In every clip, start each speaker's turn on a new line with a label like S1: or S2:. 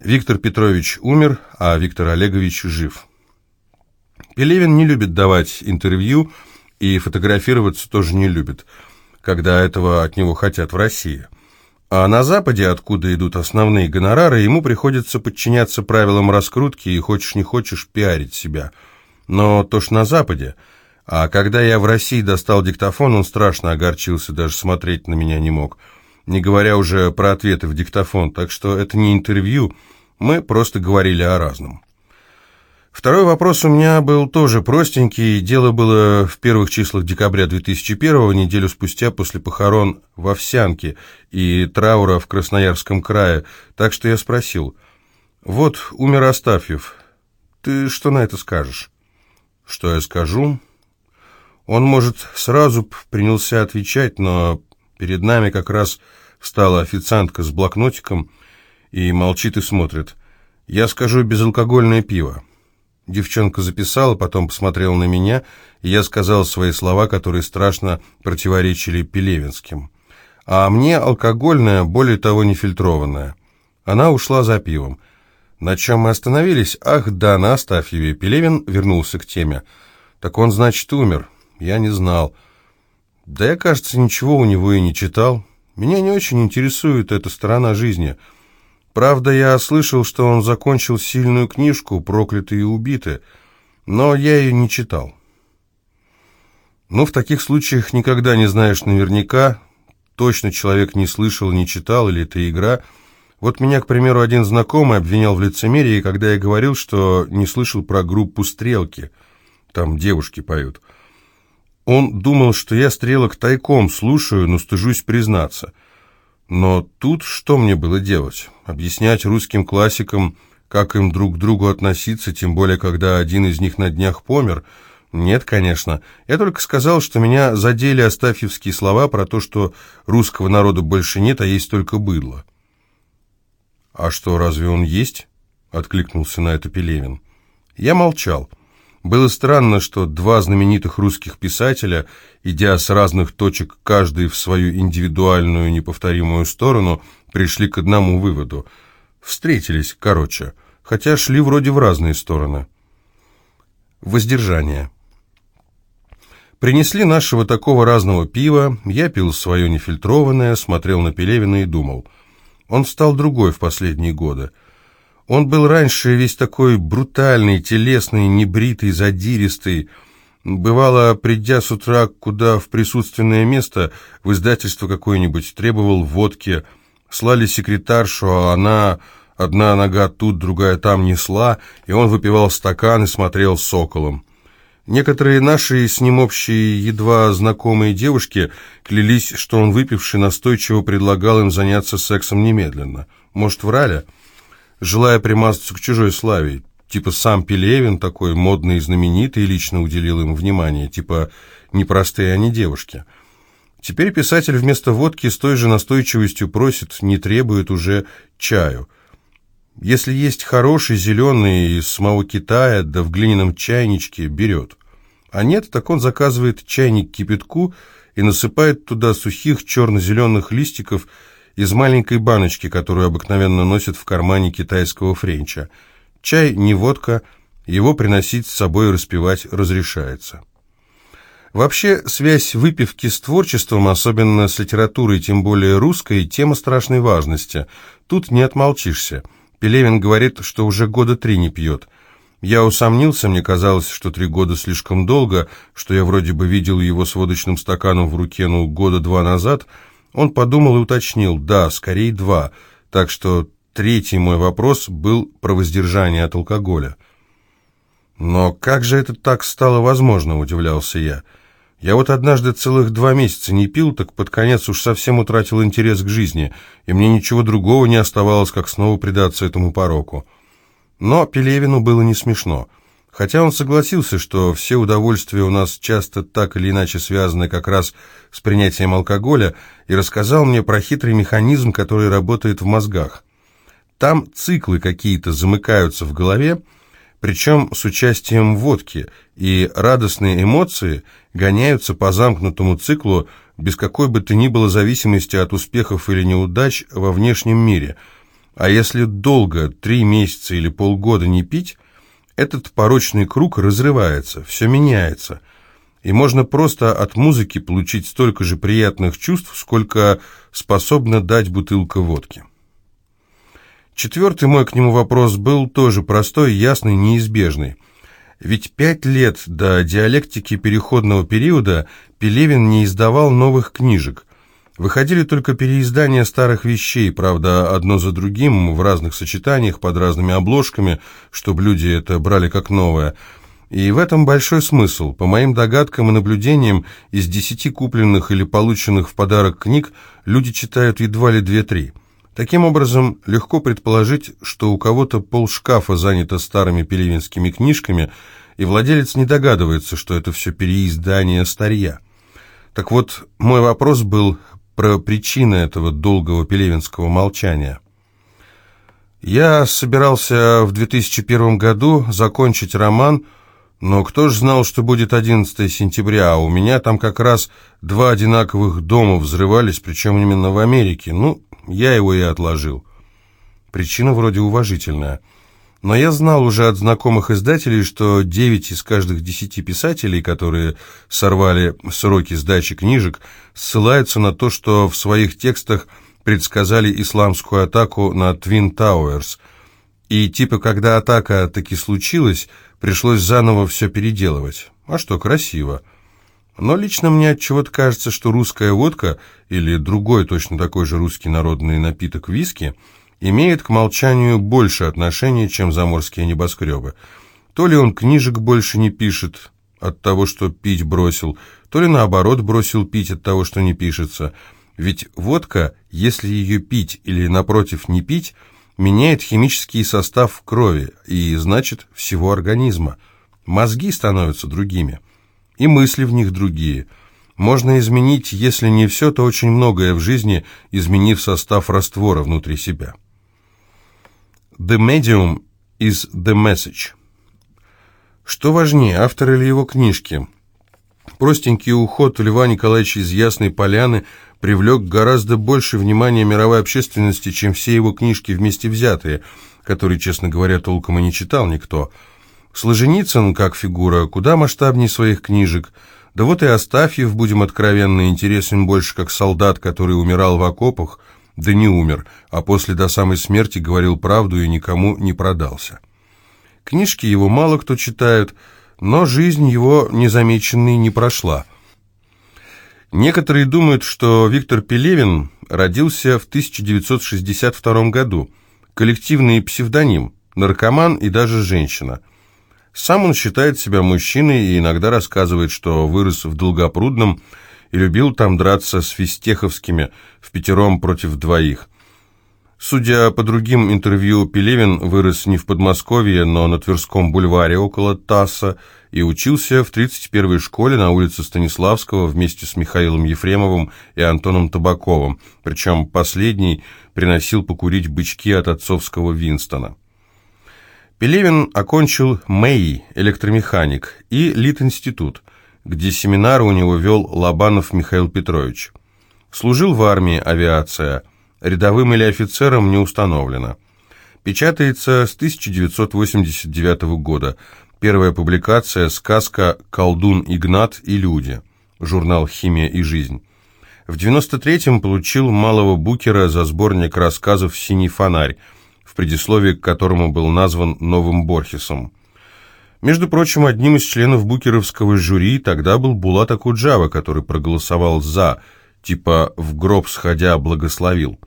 S1: Виктор Петрович умер, а Виктор Олегович жив. Пелевин не любит давать интервью и фотографироваться тоже не любит, когда этого от него хотят в России. А на Западе, откуда идут основные гонорары, ему приходится подчиняться правилам раскрутки и хочешь не хочешь пиарить себя. Но то ж на Западе. А когда я в России достал диктофон, он страшно огорчился, даже смотреть на меня не мог. Не говоря уже про ответы в диктофон, так что это не интервью, мы просто говорили о разном. Второй вопрос у меня был тоже простенький. Дело было в первых числах декабря 2001 неделю спустя после похорон в Овсянке и траура в Красноярском крае. Так что я спросил, вот умер Астафьев, ты что на это скажешь? Что я скажу? Он, может, сразу принялся отвечать, но перед нами как раз встала официантка с блокнотиком и молчит и смотрит. Я скажу безалкогольное пиво. Девчонка записала, потом посмотрела на меня, и я сказал свои слова, которые страшно противоречили Пелевинским. А мне алкогольное, более того, нефильтрованное. Она ушла за пивом. На чем мы остановились? Ах, да, на Астафьеве. Пелевин вернулся к теме. Так он, значит, умер. Я не знал. Да я, кажется, ничего у него и не читал. Меня не очень интересует эта сторона жизни — Правда, я слышал, что он закончил сильную книжку «Проклятые и убиты», но я ее не читал. Ну, в таких случаях никогда не знаешь наверняка, точно человек не слышал, не читал, или это игра. Вот меня, к примеру, один знакомый обвинял в лицемерии, когда я говорил, что не слышал про группу «Стрелки». Там девушки поют. Он думал, что я «Стрелок» тайком слушаю, но стыжусь признаться – но тут что мне было делать? Объяснять русским классикам, как им друг к другу относиться, тем более, когда один из них на днях помер? Нет, конечно. Я только сказал, что меня задели астафьевские слова про то, что русского народа больше нет, а есть только быдло. «А что, разве он есть?» — откликнулся на это Пелевин. Я молчал. Было странно, что два знаменитых русских писателя, идя с разных точек, каждый в свою индивидуальную неповторимую сторону, пришли к одному выводу. Встретились, короче, хотя шли вроде в разные стороны. Воздержание. Принесли нашего такого разного пива, я пил свое нефильтрованное, смотрел на Пелевина и думал. Он стал другой в последние годы. Он был раньше весь такой брутальный, телесный, небритый, задиристый. Бывало, придя с утра куда в присутственное место, в издательство какое-нибудь, требовал водки, слали секретаршу, а она одна нога тут, другая там несла, и он выпивал стакан и смотрел соколом. Некоторые наши с ним общие, едва знакомые девушки клялись, что он, выпивший, настойчиво предлагал им заняться сексом немедленно. Может, врали? Желая примазаться к чужой славе. Типа сам Пелевин такой модный и знаменитый лично уделил им внимание. Типа непростые они девушки. Теперь писатель вместо водки с той же настойчивостью просит, не требует уже чаю. Если есть хороший, зеленый, из самого Китая, да в глиняном чайничке, берет. А нет, так он заказывает чайник кипятку и насыпает туда сухих черно-зеленых листиков из маленькой баночки, которую обыкновенно носят в кармане китайского френча. Чай не водка, его приносить с собой и распивать разрешается. Вообще, связь выпивки с творчеством, особенно с литературой, тем более русской, тема страшной важности. Тут не отмолчишься. Пелевин говорит, что уже года три не пьет. Я усомнился, мне казалось, что три года слишком долго, что я вроде бы видел его с водочным стаканом в руке, ну, года два назад – он подумал и уточнил, да, скорее два, так что третий мой вопрос был про воздержание от алкоголя. «Но как же это так стало возможно?» – удивлялся я. «Я вот однажды целых два месяца не пил, так под конец уж совсем утратил интерес к жизни, и мне ничего другого не оставалось, как снова предаться этому пороку». Но Пелевину было не смешно – Хотя он согласился, что все удовольствия у нас часто так или иначе связаны как раз с принятием алкоголя, и рассказал мне про хитрый механизм, который работает в мозгах. Там циклы какие-то замыкаются в голове, причем с участием водки, и радостные эмоции гоняются по замкнутому циклу без какой бы то ни было зависимости от успехов или неудач во внешнем мире. А если долго, три месяца или полгода не пить, этот порочный круг разрывается, все меняется. И можно просто от музыки получить столько же приятных чувств, сколько способна дать бутылка водки. Четвертый мой к нему вопрос был тоже простой, ясный, неизбежный. Ведь пять лет до диалектики переходного периода Пелевин не издавал новых книжек. Выходили только переиздания старых вещей, правда, одно за другим, в разных сочетаниях, под разными обложками, чтобы люди это брали как новое. И в этом большой смысл. По моим догадкам и наблюдениям, из десяти купленных или полученных в подарок книг люди читают едва ли две-три. Таким образом, легко предположить, что у кого-то полшкафа занято старыми пелевинскими книжками, и владелец не догадывается, что это все переиздание старья. Так вот, мой вопрос был про причины этого долгого пелевинского молчания. Я собирался в 2001 году закончить роман, но кто ж знал, что будет 11 сентября, а у меня там как раз два одинаковых дома взрывались, причем именно в Америке. Ну, я его и отложил. Причина вроде уважительная. Но я знал уже от знакомых издателей, что 9 из каждых 10 писателей, которые сорвали сроки сдачи книжек, ссылаются на то, что в своих текстах предсказали исламскую атаку на Твин Тауэрс. И типа, когда атака таки случилась, пришлось заново все переделывать. А что, красиво. Но лично мне от чего-то кажется, что русская водка или другой точно такой же русский народный напиток виски имеет к молчанию больше отношения, чем заморские небоскребы. То ли он книжек больше не пишет от того, что пить бросил, то ли наоборот бросил пить от того, что не пишется. Ведь водка, если ее пить или напротив не пить, меняет химический состав крови и, значит, всего организма. Мозги становятся другими и мысли в них другие. Можно изменить, если не все, то очень многое в жизни, изменив состав раствора внутри себя. The medium is the message. Что важнее, автор или его книжки? Простенький уход Льва Николаевича из Ясной Поляны привлек гораздо больше внимания мировой общественности, чем все его книжки вместе взятые, которые, честно говоря, толком и не читал никто – Сложеницын, как фигура, куда масштабнее своих книжек. Да вот и Астафьев, будем откровенны, интересен больше как солдат, который умирал в окопах, да не умер, а после до самой смерти говорил правду и никому не продался. Книжки его мало кто читает, но жизнь его незамеченной не прошла. Некоторые думают, что Виктор Пелевин родился в 1962 году. Коллективный псевдоним, наркоман и даже женщина – сам он считает себя мужчиной и иногда рассказывает, что вырос в Долгопрудном и любил там драться с фистеховскими в пятером против двоих. Судя по другим интервью, Пелевин вырос не в Подмосковье, но на Тверском бульваре около Тасса и учился в 31-й школе на улице Станиславского вместе с Михаилом Ефремовым и Антоном Табаковым, причем последний приносил покурить бычки от отцовского Винстона. Пелевин окончил МЭИ, электромеханик, и Литинститут, где семинары у него вел Лобанов Михаил Петрович. Служил в армии авиация, рядовым или офицером не установлено. Печатается с 1989 года. Первая публикация «Сказка «Колдун Игнат и люди», журнал «Химия и жизнь». В 93-м получил малого букера за сборник рассказов «Синий фонарь», в предисловии к которому был назван новым Борхесом. Между прочим, одним из членов букеровского жюри тогда был Булат Акуджава, который проголосовал «за», типа «в гроб сходя благословил».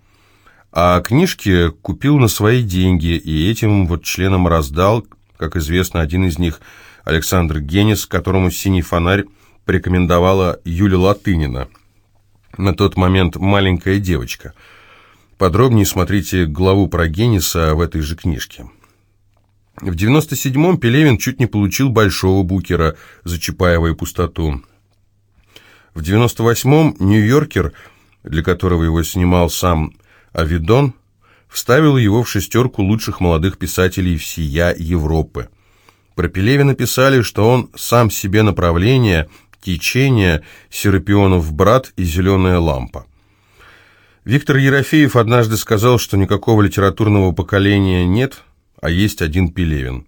S1: А книжки купил на свои деньги и этим вот членам раздал, как известно, один из них Александр Генис, которому «Синий фонарь» порекомендовала Юля Латынина, на тот момент маленькая девочка – Подробнее смотрите главу про Генниса в этой же книжке. В 97-м Пелевин чуть не получил большого букера за Чапаева и пустоту. В 98-м Нью-Йоркер, для которого его снимал сам Авидон, вставил его в шестерку лучших молодых писателей всея Европы. Про Пелевина писали, что он сам себе направление, течение, Серапионов брат и зеленая лампа. Виктор Ерофеев однажды сказал, что никакого литературного поколения нет, а есть один Пелевин.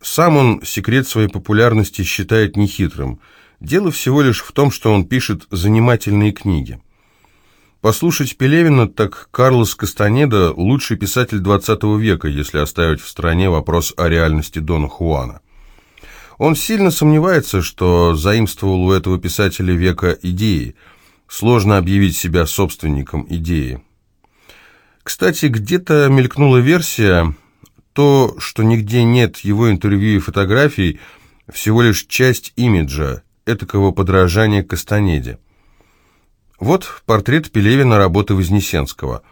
S1: Сам он секрет своей популярности считает нехитрым. Дело всего лишь в том, что он пишет занимательные книги. Послушать Пелевина, так Карлос Кастанеда – лучший писатель XX века, если оставить в стороне вопрос о реальности Дона Хуана. Он сильно сомневается, что заимствовал у этого писателя века идеи. Сложно объявить себя собственником идеи. Кстати, где-то мелькнула версия, то, что нигде нет его интервью и фотографий, всего лишь часть имиджа, этакого подражания Кастанеде. Вот портрет Пелевина работы Вознесенского.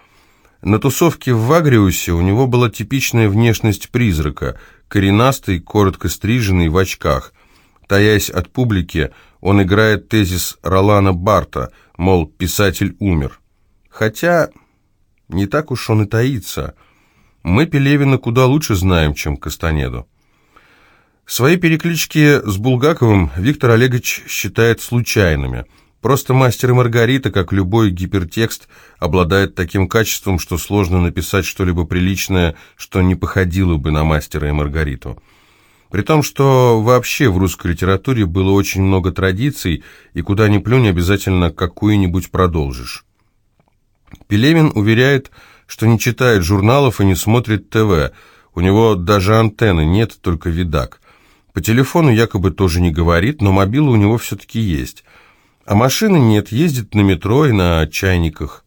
S1: На тусовке в Вагриусе у него была типичная внешность призрака, коренастый, коротко стриженный, в очках. Таясь от публики, он играет тезис Ролана Барта, мол, писатель умер. Хотя не так уж он и таится. Мы Пелевина куда лучше знаем, чем Кастанеду. Свои переклички с Булгаковым Виктор Олегович считает случайными – Просто «Мастер и Маргарита», как любой гипертекст, обладает таким качеством, что сложно написать что-либо приличное, что не походило бы на «Мастера и Маргариту». При том, что вообще в русской литературе было очень много традиций, и куда ни плюнь, обязательно какую-нибудь продолжишь. Пелевин уверяет, что не читает журналов и не смотрит ТВ, у него даже антенны нет, только видак. По телефону якобы тоже не говорит, но мобила у него все-таки есть – а машины нет, ездит на метро и на чайниках.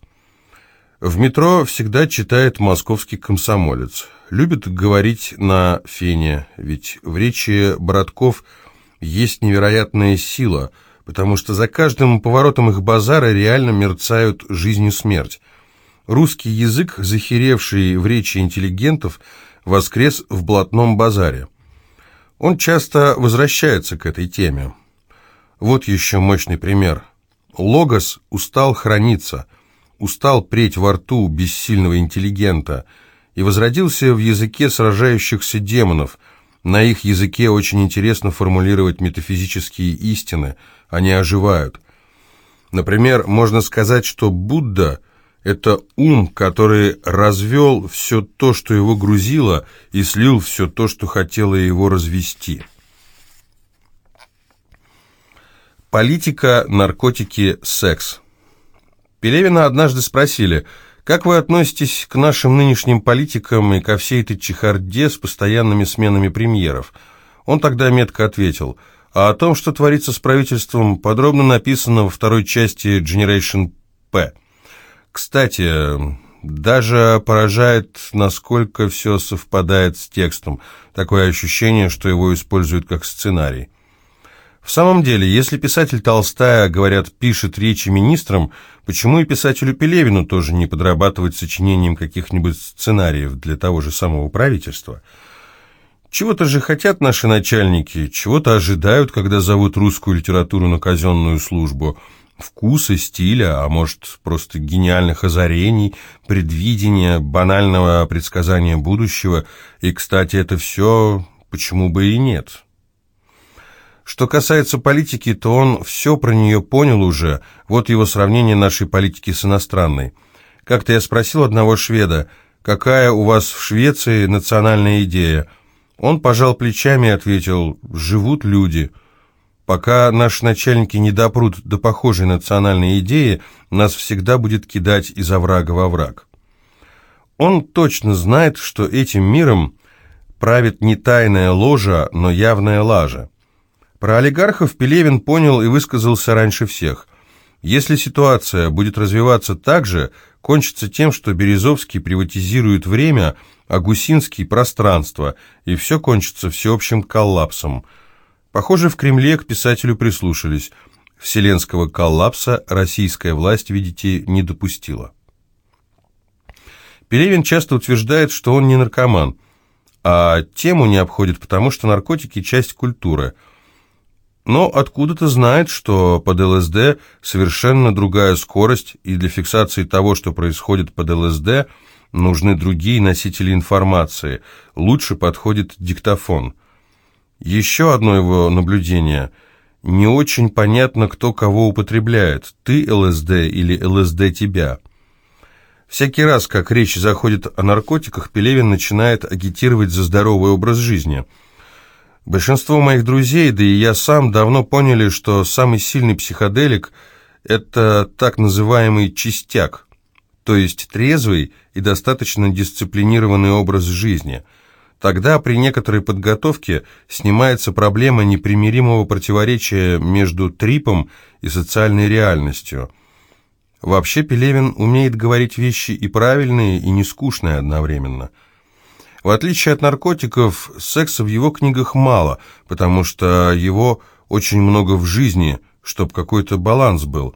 S1: В метро всегда читает московский комсомолец. Любит говорить на фене, ведь в речи братков есть невероятная сила, потому что за каждым поворотом их базара реально мерцают жизнь и смерть. Русский язык, захеревший в речи интеллигентов, воскрес в блатном базаре. Он часто возвращается к этой теме. Вот еще мощный пример. Логос устал храниться, устал преть во рту бессильного интеллигента и возродился в языке сражающихся демонов. На их языке очень интересно формулировать метафизические истины, они оживают. Например, можно сказать, что Будда – это ум, который развел все то, что его грузило, и слил все то, что хотело его развести. Политика, наркотики, секс. Пелевина однажды спросили, как вы относитесь к нашим нынешним политикам и ко всей этой чехарде с постоянными сменами премьеров? Он тогда метко ответил, а о том, что творится с правительством, подробно написано во второй части Generation P. Кстати, даже поражает, насколько все совпадает с текстом. Такое ощущение, что его используют как сценарий. В самом деле, если писатель Толстая, говорят, пишет речи министрам, почему и писателю Пелевину тоже не подрабатывать сочинением каких-нибудь сценариев для того же самого правительства? Чего-то же хотят наши начальники, чего-то ожидают, когда зовут русскую литературу на казенную службу. Вкуса, стиля, а может, просто гениальных озарений, предвидения, банального предсказания будущего. И, кстати, это все почему бы и нет?» Что касается политики, то он все про нее понял уже. Вот его сравнение нашей политики с иностранной. Как-то я спросил одного шведа, какая у вас в Швеции национальная идея? Он пожал плечами и ответил, живут люди. Пока наши начальники не допрут до похожей национальной идеи, нас всегда будет кидать из оврага во враг. Он точно знает, что этим миром правит не тайная ложа, но явная лажа. Про олигархов Пелевин понял и высказался раньше всех. Если ситуация будет развиваться так же, кончится тем, что Березовский приватизирует время, а Гусинский – пространство, и все кончится всеобщим коллапсом. Похоже, в Кремле к писателю прислушались. Вселенского коллапса российская власть, видите, не допустила. Пелевин часто утверждает, что он не наркоман, а тему не обходит, потому что наркотики – часть культуры – но откуда-то знает, что под ЛСД совершенно другая скорость, и для фиксации того, что происходит под ЛСД, нужны другие носители информации. Лучше подходит диктофон. Еще одно его наблюдение. Не очень понятно, кто кого употребляет, ты ЛСД или ЛСД тебя. Всякий раз, как речь заходит о наркотиках, Пелевин начинает агитировать за здоровый образ жизни. Большинство моих друзей, да и я сам, давно поняли, что самый сильный психоделик – это так называемый «чистяк», то есть трезвый и достаточно дисциплинированный образ жизни. Тогда при некоторой подготовке снимается проблема непримиримого противоречия между трипом и социальной реальностью – Вообще Пелевин умеет говорить вещи и правильные, и нескучные одновременно. В отличие от наркотиков, секса в его книгах мало, потому что его очень много в жизни, чтобы какой-то баланс был.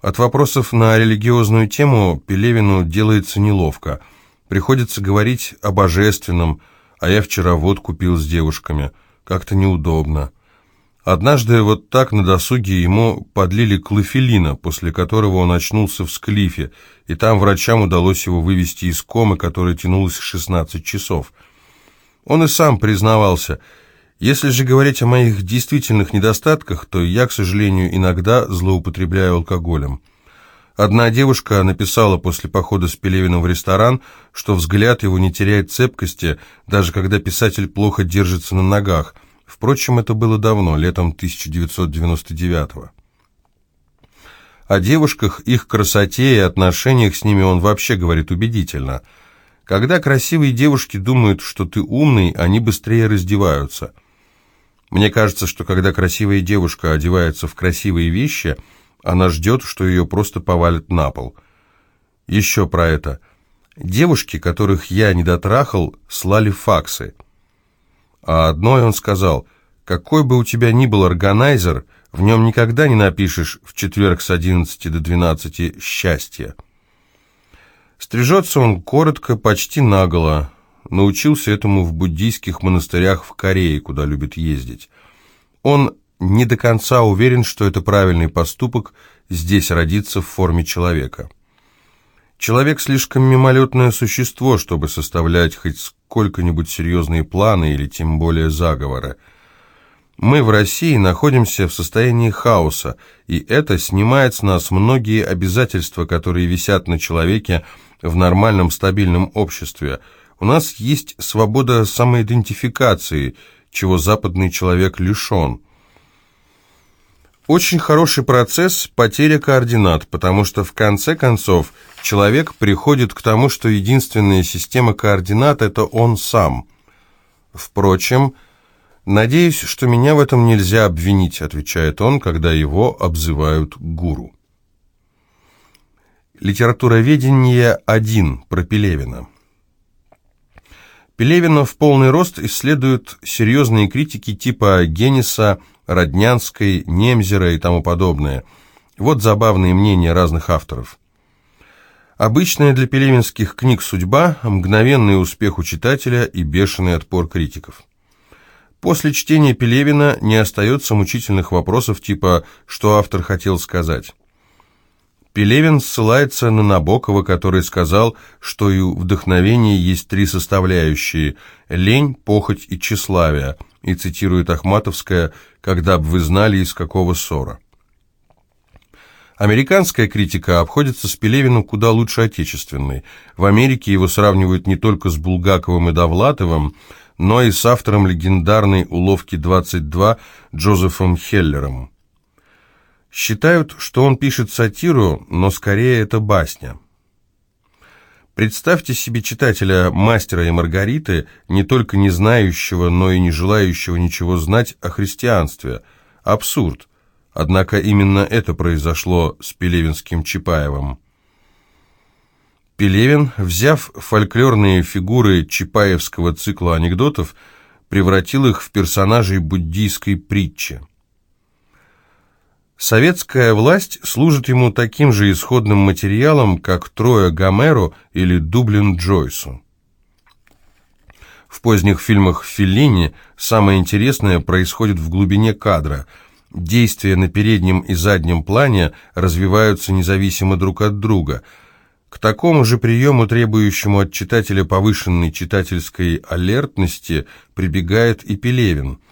S1: От вопросов на религиозную тему Пелевину делается неловко. Приходится говорить о божественном, а я вчера водку пил с девушками. Как-то неудобно. Однажды вот так на досуге ему подлили клофелина, после которого он очнулся в склифе, и там врачам удалось его вывести из комы, которая тянулась 16 часов. Он и сам признавался, если же говорить о моих действительных недостатках, то я, к сожалению, иногда злоупотребляю алкоголем. Одна девушка написала после похода с Пелевиным в ресторан, что взгляд его не теряет цепкости, даже когда писатель плохо держится на ногах – Впрочем, это было давно, летом 1999 -го. О девушках, их красоте и отношениях с ними он вообще говорит убедительно. Когда красивые девушки думают, что ты умный, они быстрее раздеваются. Мне кажется, что когда красивая девушка одевается в красивые вещи, она ждет, что ее просто повалят на пол. Еще про это. Девушки, которых я не дотрахал, слали факсы – а одной он сказал, «Какой бы у тебя ни был органайзер, в нем никогда не напишешь в четверг с 11 до 12 «счастье». Стрижется он коротко, почти наголо. Научился этому в буддийских монастырях в Корее, куда любит ездить. Он не до конца уверен, что это правильный поступок здесь родиться в форме человека. Человек слишком мимолетное существо, чтобы составлять хоть сколько-нибудь серьезные планы или тем более заговоры. Мы в России находимся в состоянии хаоса, и это снимает с нас многие обязательства, которые висят на человеке в нормальном стабильном обществе. У нас есть свобода самоидентификации, чего западный человек лишен. Очень хороший процесс – потеря координат, потому что в конце концов человек приходит к тому, что единственная система координат – это он сам. Впрочем, «Надеюсь, что меня в этом нельзя обвинить», – отвечает он, когда его обзывают гуру. Литературоведение 1 про Пелевина. Пелевина в полный рост исследуют серьезные критики типа Генниса, Роднянской, Немзера и тому подобное. Вот забавные мнения разных авторов. Обычная для пелевинских книг судьба, мгновенный успех у читателя и бешеный отпор критиков. После чтения Пелевина не остается мучительных вопросов типа «что автор хотел сказать?». Пелевин ссылается на Набокова, который сказал, что и у вдохновения есть три составляющие – лень, похоть и тщеславие, и цитирует Ахматовская «когда бы вы знали, из какого ссора». Американская критика обходится с Пелевиным куда лучше отечественной. В Америке его сравнивают не только с Булгаковым и Довлатовым, но и с автором легендарной «Уловки 22» Джозефом Хеллером. Считают, что он пишет сатиру, но скорее это басня. Представьте себе читателя «Мастера и Маргариты», не только не знающего, но и не желающего ничего знать о христианстве. Абсурд. Однако именно это произошло с Пелевинским Чапаевым. Пелевин, взяв фольклорные фигуры чапаевского цикла анекдотов, превратил их в персонажей буддийской притчи. Советская власть служит ему таким же исходным материалом, как Троя Гомеру или Дублин Джойсу. В поздних фильмах Феллини самое интересное происходит в глубине кадра. Действия на переднем и заднем плане развиваются независимо друг от друга. К такому же приему, требующему от читателя повышенной читательской алертности, прибегает и Пелевин –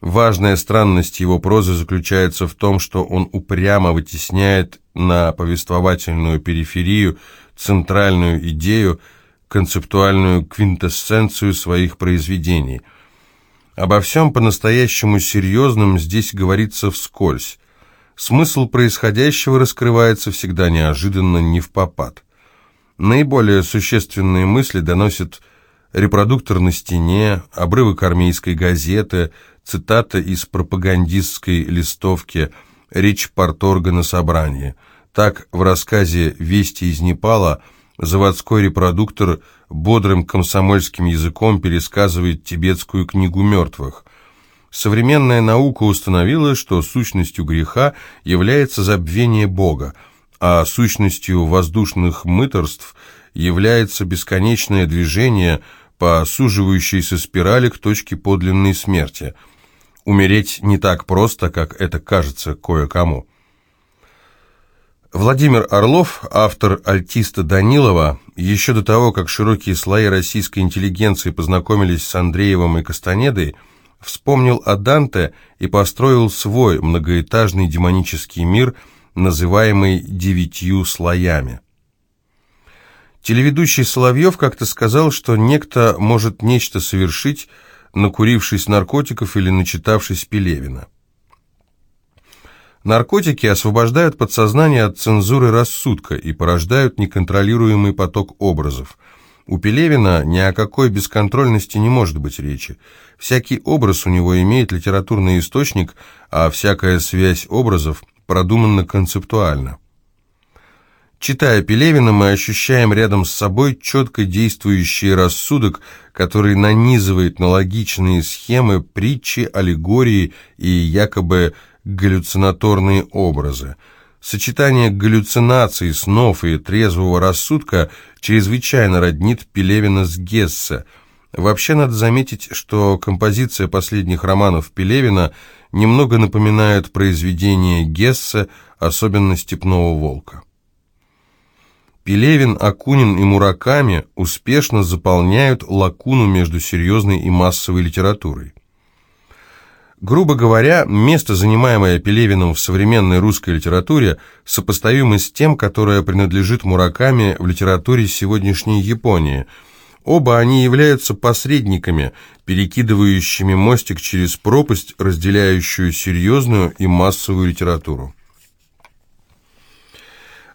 S1: Важная странность его прозы заключается в том, что он упрямо вытесняет на повествовательную периферию центральную идею, концептуальную квинтэссенцию своих произведений. Обо всем по-настоящему серьезном здесь говорится вскользь. Смысл происходящего раскрывается всегда неожиданно, не в попад. Наиболее существенные мысли доносят репродуктор на стене, обрывок армейской газеты, цитата из пропагандистской листовки, речь порторга на собрании. Так в рассказе «Вести из Непала» заводской репродуктор бодрым комсомольским языком пересказывает тибетскую книгу мертвых. Современная наука установила, что сущностью греха является забвение Бога, а сущностью воздушных мыторств является бесконечное движение по суживающейся спирали к точке подлинной смерти. Умереть не так просто, как это кажется кое-кому. Владимир Орлов, автор «Альтиста Данилова», еще до того, как широкие слои российской интеллигенции познакомились с Андреевым и Кастанедой, вспомнил о Данте и построил свой многоэтажный демонический мир – называемый «девятью слоями». Телеведущий Соловьев как-то сказал, что некто может нечто совершить, накурившись наркотиков или начитавшись Пелевина. Наркотики освобождают подсознание от цензуры рассудка и порождают неконтролируемый поток образов. У Пелевина ни о какой бесконтрольности не может быть речи. Всякий образ у него имеет литературный источник, а всякая связь образов продуманно концептуально. Читая Пелевина, мы ощущаем рядом с собой четко действующий рассудок, который нанизывает на логичные схемы, притчи, аллегории и якобы галлюцинаторные образы. Сочетание галлюцинаций, снов и трезвого рассудка чрезвычайно роднит Пелевина с Гессе. Вообще надо заметить, что композиция последних романов Пелевина – немного напоминают произведения Гессе, особенно «Степного волка». Пелевин, Акунин и Мураками успешно заполняют лакуну между серьезной и массовой литературой. Грубо говоря, место, занимаемое Пелевиным в современной русской литературе, сопоставимо с тем, которое принадлежит Мураками в литературе сегодняшней Японии – Оба они являются посредниками, перекидывающими мостик через пропасть, разделяющую серьезную и массовую литературу.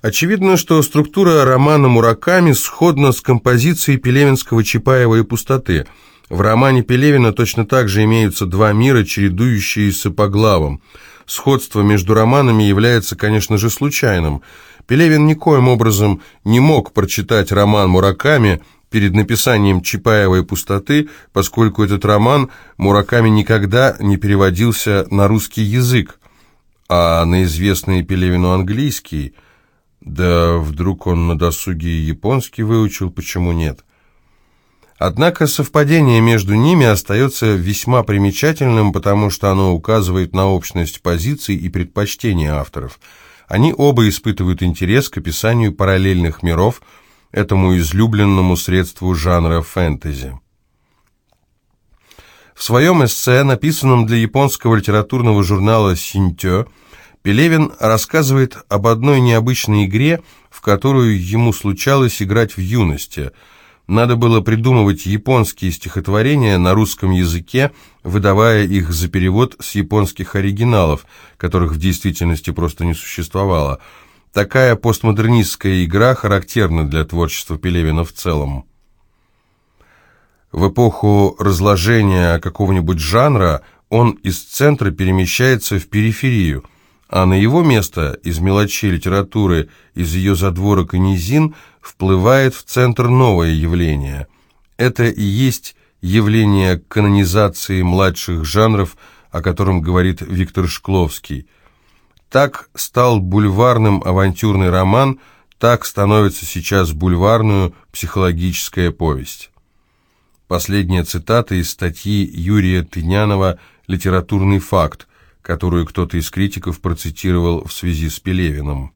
S1: Очевидно, что структура романа Мураками сходна с композицией Пелевинского «Чапаева и пустоты». В романе Пелевина точно так же имеются два мира, чередующиеся по главам. Сходство между романами является, конечно же, случайным. Пелевин никоим образом не мог прочитать роман Мураками – перед написанием «Чапаевой пустоты», поскольку этот роман Мураками никогда не переводился на русский язык, а на известный Пелевину английский. Да вдруг он на досуге японский выучил, почему нет? Однако совпадение между ними остается весьма примечательным, потому что оно указывает на общность позиций и предпочтений авторов. Они оба испытывают интерес к описанию параллельных миров – этому излюбленному средству жанра фэнтези. В своем эссе, написанном для японского литературного журнала «Синтё», Пелевин рассказывает об одной необычной игре, в которую ему случалось играть в юности. Надо было придумывать японские стихотворения на русском языке, выдавая их за перевод с японских оригиналов, которых в действительности просто не существовало – Такая постмодернистская игра характерна для творчества Пелевина в целом. В эпоху разложения какого-нибудь жанра он из центра перемещается в периферию, а на его место из мелочей литературы, из ее задворок и низин, вплывает в центр новое явление. Это и есть явление канонизации младших жанров, о котором говорит Виктор Шкловский – так стал бульварным авантюрный роман, так становится сейчас бульварную психологическая повесть. Последняя цитата из статьи Юрия Тынянова «Литературный факт», которую кто-то из критиков процитировал в связи с Пелевиным.